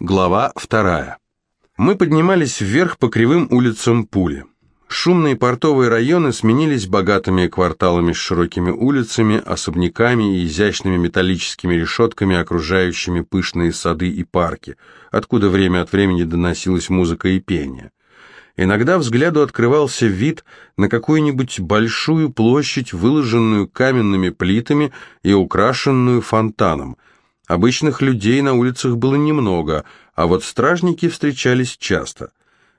Глава вторая. Мы поднимались вверх по кривым улицам Пули. Шумные портовые районы сменились богатыми кварталами с широкими улицами, особняками и изящными металлическими решетками, окружающими пышные сады и парки, откуда время от времени доносилась музыка и пение. Иногда взгляду открывался вид на какую-нибудь большую площадь, выложенную каменными плитами и украшенную фонтаном – Обычных людей на улицах было немного, а вот стражники встречались часто.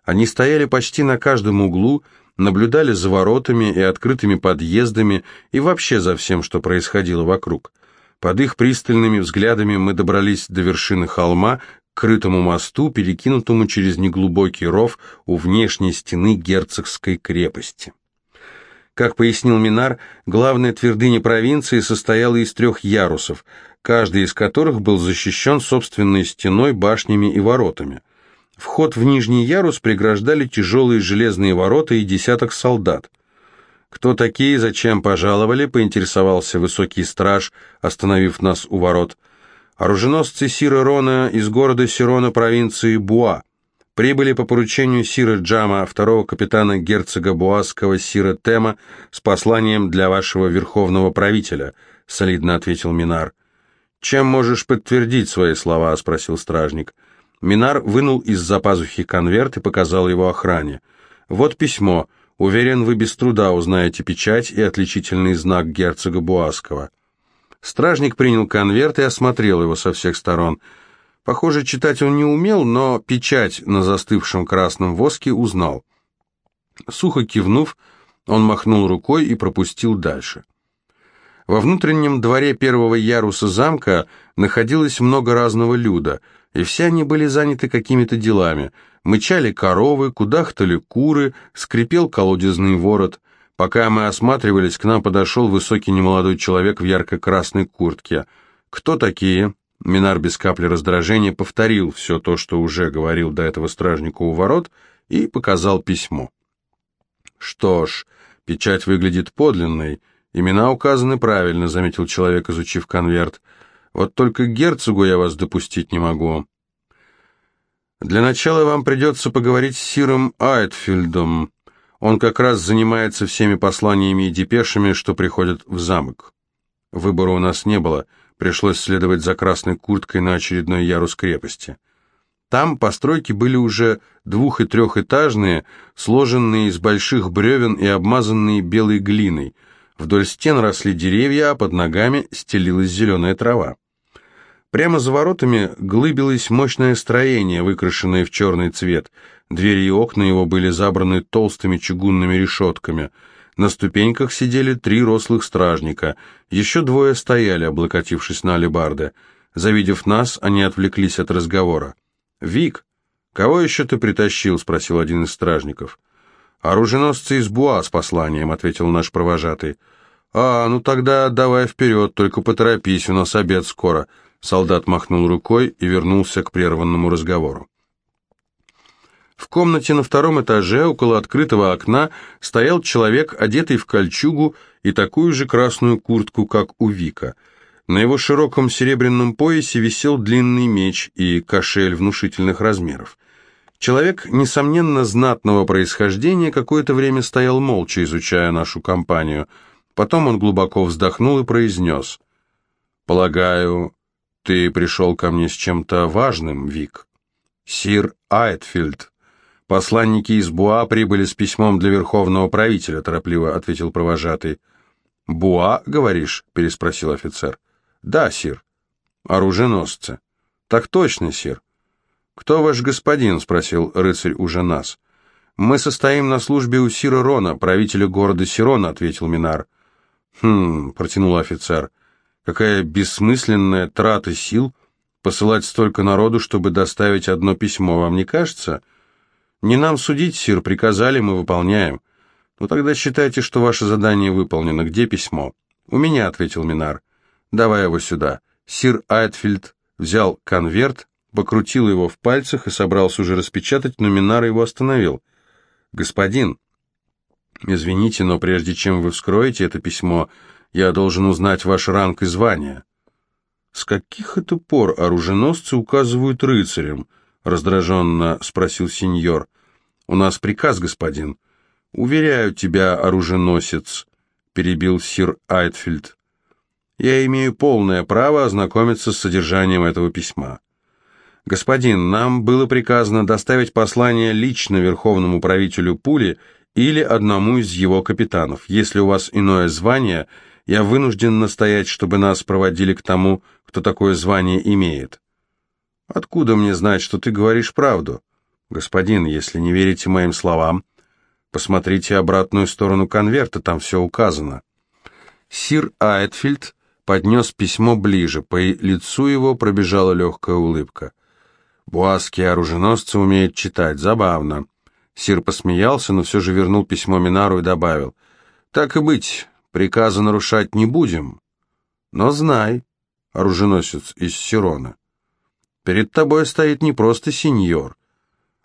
Они стояли почти на каждом углу, наблюдали за воротами и открытыми подъездами и вообще за всем, что происходило вокруг. Под их пристальными взглядами мы добрались до вершины холма, к крытому мосту, перекинутому через неглубокий ров у внешней стены герцогской крепости. Как пояснил Минар, главная твердыня провинции состояла из трех ярусов, каждый из которых был защищен собственной стеной, башнями и воротами. Вход в нижний ярус преграждали тяжелые железные ворота и десяток солдат. «Кто такие, зачем пожаловали?» — поинтересовался высокий страж, остановив нас у ворот. «Оруженосцы Сира Рона из города Сирона провинции Буа прибыли по поручению Сира Джама, второго капитана герцога Буасского Сира Тема, с посланием для вашего верховного правителя», — солидно ответил Минар. «Чем можешь подтвердить свои слова?» — спросил стражник. Минар вынул из-за пазухи конверт и показал его охране. «Вот письмо. Уверен, вы без труда узнаете печать и отличительный знак герцога Буасского». Стражник принял конверт и осмотрел его со всех сторон — Похоже, читать он не умел, но печать на застывшем красном воске узнал. Сухо кивнув, он махнул рукой и пропустил дальше. Во внутреннем дворе первого яруса замка находилось много разного люда, и все они были заняты какими-то делами. Мычали коровы, кудахтали куры, скрипел колодезный ворот. Пока мы осматривались, к нам подошел высокий немолодой человек в ярко-красной куртке. «Кто такие?» Минар без капли раздражения повторил все то, что уже говорил до этого стражнику у ворот, и показал письмо. «Что ж, печать выглядит подлинной. Имена указаны правильно», — заметил человек, изучив конверт. «Вот только герцогу я вас допустить не могу». «Для начала вам придется поговорить с Сиром Айтфильдом. Он как раз занимается всеми посланиями и депешами, что приходят в замок. Выбора у нас не было». Пришлось следовать за красной курткой на очередной ярус крепости. Там постройки были уже двух- и трехэтажные, сложенные из больших бревен и обмазанные белой глиной. Вдоль стен росли деревья, а под ногами стелилась зеленая трава. Прямо за воротами глыбилось мощное строение, выкрашенное в черный цвет. Двери и окна его были забраны толстыми чугунными решетками – на ступеньках сидели три рослых стражника. Еще двое стояли, облокотившись на алебарды. Завидев нас, они отвлеклись от разговора. «Вик, кого еще ты притащил?» — спросил один из стражников. «Оруженосцы из Буа с посланием», — ответил наш провожатый. «А, ну тогда давай вперед, только поторопись, у нас обед скоро». Солдат махнул рукой и вернулся к прерванному разговору. Комнате на втором этаже, около открытого окна, стоял человек, одетый в кольчугу и такую же красную куртку, как у Вика. На его широком серебряном поясе висел длинный меч и кошель внушительных размеров. Человек, несомненно, знатного происхождения, какое-то время стоял молча, изучая нашу компанию. Потом он глубоко вздохнул и произнес. «Полагаю, ты пришел ко мне с чем-то важным, Вик?» «Сир Айтфилд», «Посланники из Буа прибыли с письмом для верховного правителя», — торопливо ответил провожатый. «Буа, говоришь?» — переспросил офицер. «Да, сир». «Оруженосцы». «Так точно, сир». «Кто ваш господин?» — спросил рыцарь уже нас. «Мы состоим на службе у сира Рона, правителя города Сирона», — ответил Минар. «Хм», — протянул офицер, — «какая бессмысленная трата сил посылать столько народу, чтобы доставить одно письмо, вам не кажется?» «Не нам судить, сир, приказали, мы выполняем». «Ну тогда считайте, что ваше задание выполнено. Где письмо?» «У меня», — ответил Минар. «Давай его сюда». Сир Айтфельд взял конверт, покрутил его в пальцах и собрался уже распечатать, но Минар его остановил. «Господин, извините, но прежде чем вы вскроете это письмо, я должен узнать ваш ранг и звание». «С каких это пор оруженосцы указывают рыцарям?» — раздраженно спросил сеньор. «У нас приказ, господин». «Уверяю тебя, оруженосец», — перебил сир Айтфельд. «Я имею полное право ознакомиться с содержанием этого письма». «Господин, нам было приказано доставить послание лично верховному правителю Пули или одному из его капитанов. Если у вас иное звание, я вынужден настоять, чтобы нас проводили к тому, кто такое звание имеет». «Откуда мне знать, что ты говоришь правду?» «Господин, если не верите моим словам, посмотрите обратную сторону конверта, там все указано». Сир Айтфельд поднес письмо ближе, по лицу его пробежала легкая улыбка. Буасские оруженосцы умеют читать, забавно. Сир посмеялся, но все же вернул письмо Минару и добавил. Так и быть, приказа нарушать не будем. Но знай, оруженосец из Сирона, перед тобой стоит не просто сеньор,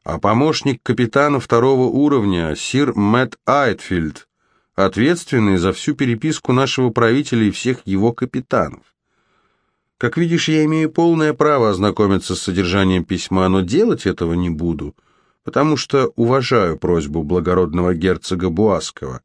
а помощник капитана второго уровня, сир Мэтт Айтфилд, ответственный за всю переписку нашего правителя и всех его капитанов. Как видишь, я имею полное право ознакомиться с содержанием письма, но делать этого не буду, потому что уважаю просьбу благородного герцога Буаскова.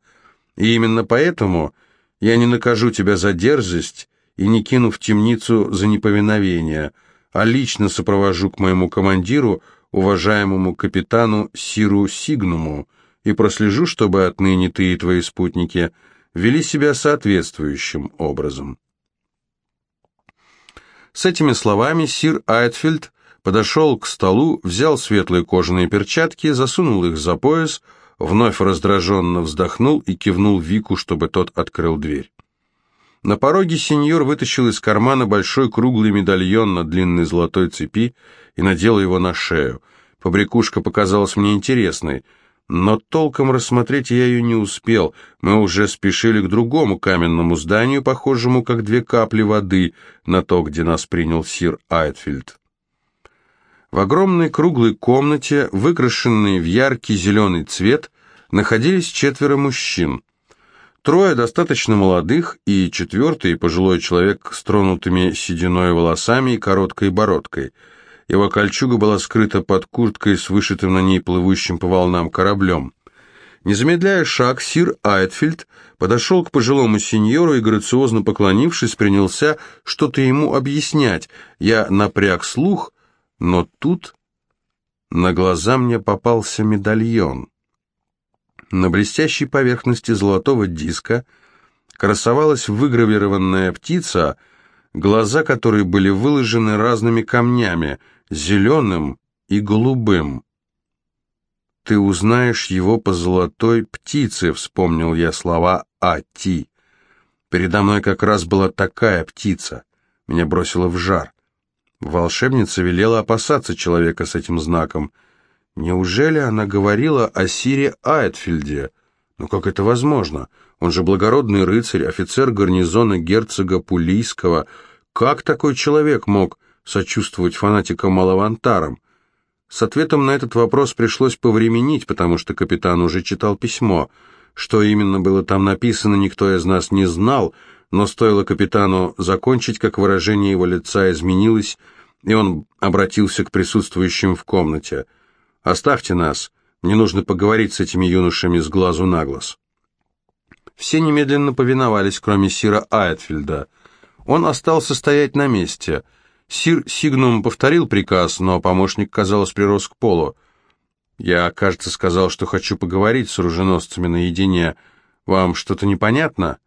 И именно поэтому я не накажу тебя за дерзость и не кину в темницу за неповиновение, а лично сопровожу к моему командиру, уважаемому капитану Сиру Сигнуму, и прослежу, чтобы отныне ты и твои спутники вели себя соответствующим образом. С этими словами сир Айтфельд подошел к столу, взял светлые кожаные перчатки, засунул их за пояс, вновь раздраженно вздохнул и кивнул Вику, чтобы тот открыл дверь. На пороге сеньор вытащил из кармана большой круглый медальон на длинной золотой цепи и надел его на шею. Побрякушка показалась мне интересной — но толком рассмотреть я ее не успел. Мы уже спешили к другому каменному зданию, похожему как две капли воды на то, где нас принял сир Айтфельд. В огромной круглой комнате, выкрашенной в яркий зеленый цвет, находились четверо мужчин. Трое достаточно молодых и четвертый пожилой человек с тронутыми сединой волосами и короткой бородкой – его кольчуга была скрыта под курткой с вышитым на ней плывущим по волнам кораблем. Не замедляя шаг, сир Айтфельд подошел к пожилому сеньору и, грациозно поклонившись, принялся что-то ему объяснять. Я напряг слух, но тут на глаза мне попался медальон. На блестящей поверхности золотого диска красовалась выгравированная птица, глаза которой были выложены разными камнями — зеленым и голубым. «Ты узнаешь его по золотой птице», — вспомнил я слова Ати. Передо мной как раз была такая птица. Меня бросило в жар. Волшебница велела опасаться человека с этим знаком. Неужели она говорила о Сире Айтфельде? Но как это возможно? Он же благородный рыцарь, офицер гарнизона герцога Пулийского. Как такой человек мог сочувствовать фанатикам-малавантарам. С ответом на этот вопрос пришлось повременить, потому что капитан уже читал письмо. Что именно было там написано, никто из нас не знал, но стоило капитану закончить, как выражение его лица изменилось, и он обратился к присутствующим в комнате. «Оставьте нас, мне нужно поговорить с этими юношами с глазу на глаз». Все немедленно повиновались, кроме Сира Айтфельда. Он остался стоять на месте – Сир Сигнум повторил приказ, но помощник, казалось, прирос к полу. «Я, кажется, сказал, что хочу поговорить с оруженосцами наедине. Вам что-то непонятно?»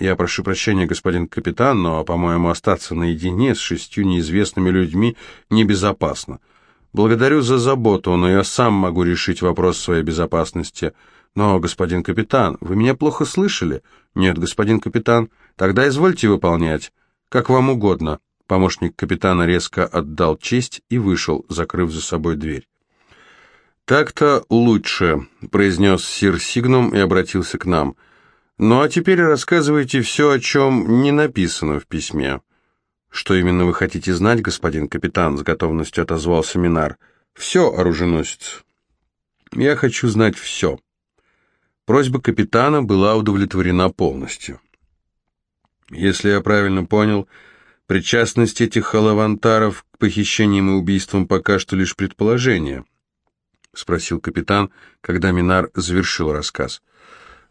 «Я прошу прощения, господин капитан, но, по-моему, остаться наедине с шестью неизвестными людьми небезопасно. Благодарю за заботу, но я сам могу решить вопрос своей безопасности. Но, господин капитан, вы меня плохо слышали?» «Нет, господин капитан. Тогда извольте выполнять. Как вам угодно». Помощник капитана резко отдал честь и вышел, закрыв за собой дверь. «Так-то лучше», — произнес сир Сигнум и обратился к нам. «Ну а теперь рассказывайте все, о чем не написано в письме». «Что именно вы хотите знать, господин капитан?» — с готовностью отозвался Минар. «Все, оруженосец. Я хочу знать все». Просьба капитана была удовлетворена полностью. «Если я правильно понял...» Причастность этих алавантаров к похищениям и убийствам пока что лишь предположение, спросил капитан, когда Минар завершил рассказ.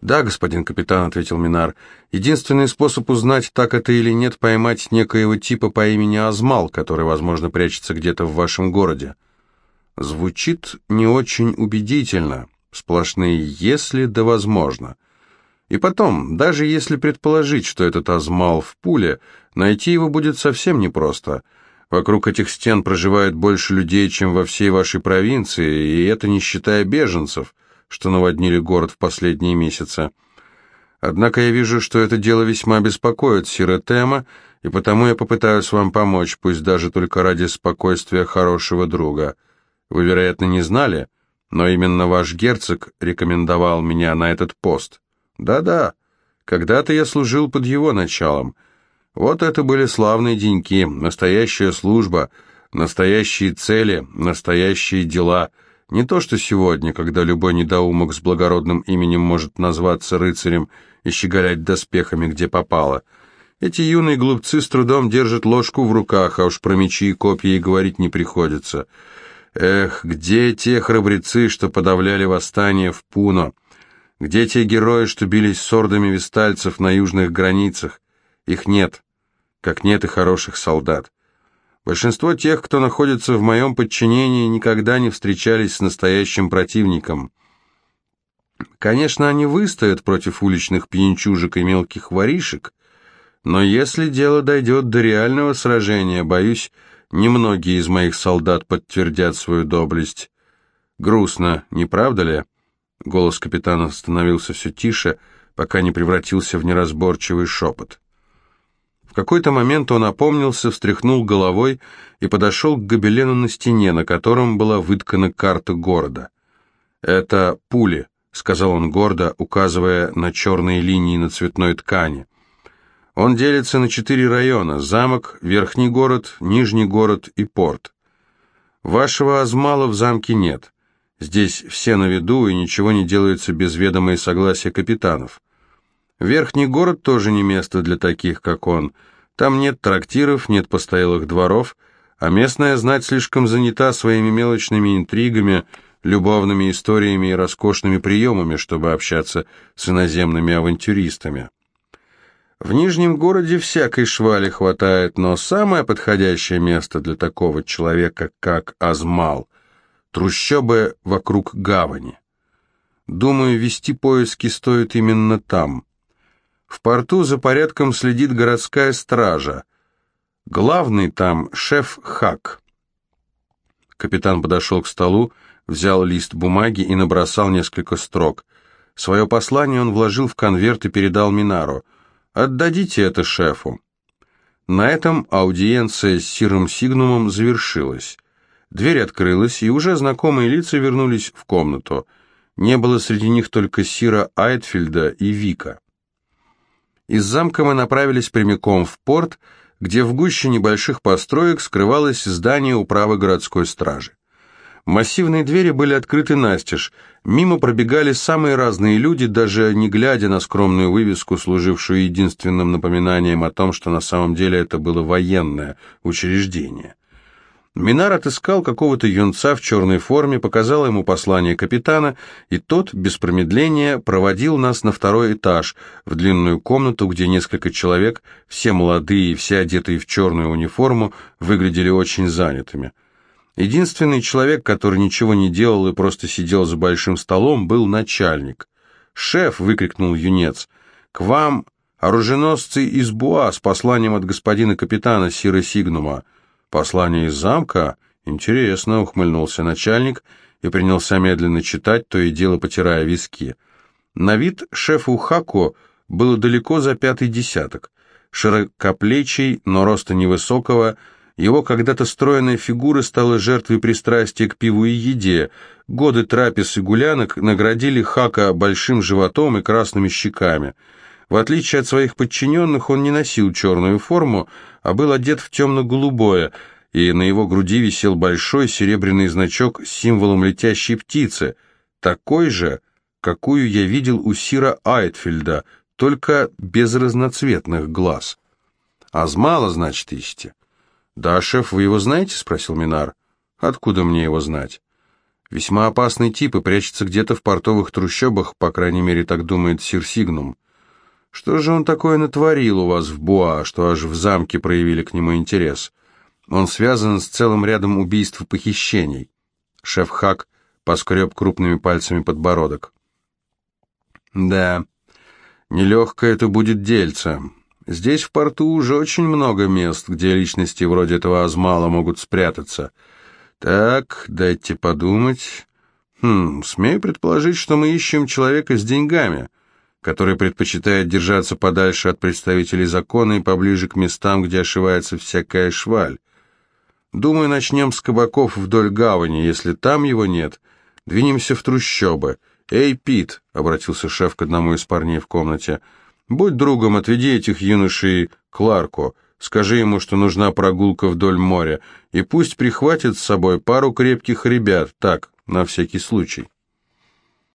«Да, господин капитан», — ответил Минар. «Единственный способ узнать, так это или нет, поймать некоего типа по имени Азмал, который, возможно, прячется где-то в вашем городе». Звучит не очень убедительно. Сплошные «если» да «возможно». И потом, даже если предположить, что этот Азмал в пуле, найти его будет совсем непросто. Вокруг этих стен проживает больше людей, чем во всей вашей провинции, и это не считая беженцев, что наводнили город в последние месяцы. Однако я вижу, что это дело весьма беспокоит Сиротема, и потому я попытаюсь вам помочь, пусть даже только ради спокойствия хорошего друга. Вы, вероятно, не знали, но именно ваш герцог рекомендовал меня на этот пост». Да-да, когда-то я служил под его началом. Вот это были славные деньки, настоящая служба, настоящие цели, настоящие дела. Не то что сегодня, когда любой недоумок с благородным именем может назваться рыцарем и щеголять доспехами, где попало. Эти юные глупцы с трудом держат ложку в руках, а уж про мечи и копья и говорить не приходится. Эх, где те храбрецы, что подавляли восстание в Пуно? Где те герои, что бились с ордами вестальцев на южных границах? Их нет, как нет и хороших солдат. Большинство тех, кто находится в моем подчинении, никогда не встречались с настоящим противником. Конечно, они выстоят против уличных пьянчужек и мелких воришек, но если дело дойдет до реального сражения, боюсь, немногие из моих солдат подтвердят свою доблесть. Грустно, не правда ли?» Голос капитана становился все тише, пока не превратился в неразборчивый шепот. В какой-то момент он опомнился, встряхнул головой и подошел к гобелену на стене, на котором была выткана карта города. «Это пули», — сказал он гордо, указывая на черные линии на цветной ткани. «Он делится на четыре района — замок, верхний город, нижний город и порт. Вашего Азмала в замке нет». Здесь все на виду, и ничего не делается без ведома и согласия капитанов. Верхний город тоже не место для таких, как он. Там нет трактиров, нет постоялых дворов, а местная знать слишком занята своими мелочными интригами, любовными историями и роскошными приемами, чтобы общаться с иноземными авантюристами. В Нижнем городе всякой швали хватает, но самое подходящее место для такого человека, как Азмал – трущобы вокруг гавани. Думаю, вести поиски стоит именно там. В порту за порядком следит городская стража. Главный там шеф Хак. Капитан подошел к столу, взял лист бумаги и набросал несколько строк. Свое послание он вложил в конверт и передал Минару. «Отдадите это шефу». На этом аудиенция с Сиром Сигнумом завершилась. Дверь открылась, и уже знакомые лица вернулись в комнату. Не было среди них только Сира Айтфельда и Вика. Из замка мы направились прямиком в порт, где в гуще небольших построек скрывалось здание управы городской стражи. Массивные двери были открыты настежь, мимо пробегали самые разные люди, даже не глядя на скромную вывеску, служившую единственным напоминанием о том, что на самом деле это было военное учреждение. Минар отыскал какого-то юнца в черной форме, показал ему послание капитана, и тот, без промедления, проводил нас на второй этаж, в длинную комнату, где несколько человек, все молодые и все одетые в черную униформу, выглядели очень занятыми. Единственный человек, который ничего не делал и просто сидел за большим столом, был начальник. «Шеф!» — выкрикнул юнец. «К вам оруженосцы из Буа с посланием от господина капитана Сира Сигнума». «Послание из замка? Интересно», — ухмыльнулся начальник и принялся медленно читать, то и дело потирая виски. На вид шефу Хако было далеко за пятый десяток. Широкоплечий, но роста невысокого, его когда-то стройная фигура стала жертвой пристрастия к пиву и еде. Годы трапез и гулянок наградили Хака большим животом и красными щеками — в отличие от своих подчиненных, он не носил черную форму, а был одет в темно-голубое, и на его груди висел большой серебряный значок с символом летящей птицы, такой же, какую я видел у Сира Айтфельда, только без разноцветных глаз. Азмала, значит, ищете?» «Да, шеф, вы его знаете?» — спросил Минар. «Откуда мне его знать?» «Весьма опасный тип и прячется где-то в портовых трущобах, по крайней мере, так думает Сир Сигнум. Что же он такое натворил у вас в Буа, что аж в замке проявили к нему интерес? Он связан с целым рядом убийств и похищений». Шеф Хак поскреб крупными пальцами подбородок. «Да, нелегкое это будет дельце. Здесь в порту уже очень много мест, где личности вроде этого Азмала могут спрятаться. Так, дайте подумать. Хм, смею предположить, что мы ищем человека с деньгами, который предпочитает держаться подальше от представителей закона и поближе к местам, где ошивается всякая шваль. Думаю, начнем с кабаков вдоль гавани. Если там его нет, двинемся в трущобы. «Эй, Пит!» — обратился шеф к одному из парней в комнате — Будь другом, отведи этих юношей к Ларку, скажи ему, что нужна прогулка вдоль моря, и пусть прихватит с собой пару крепких ребят, так, на всякий случай.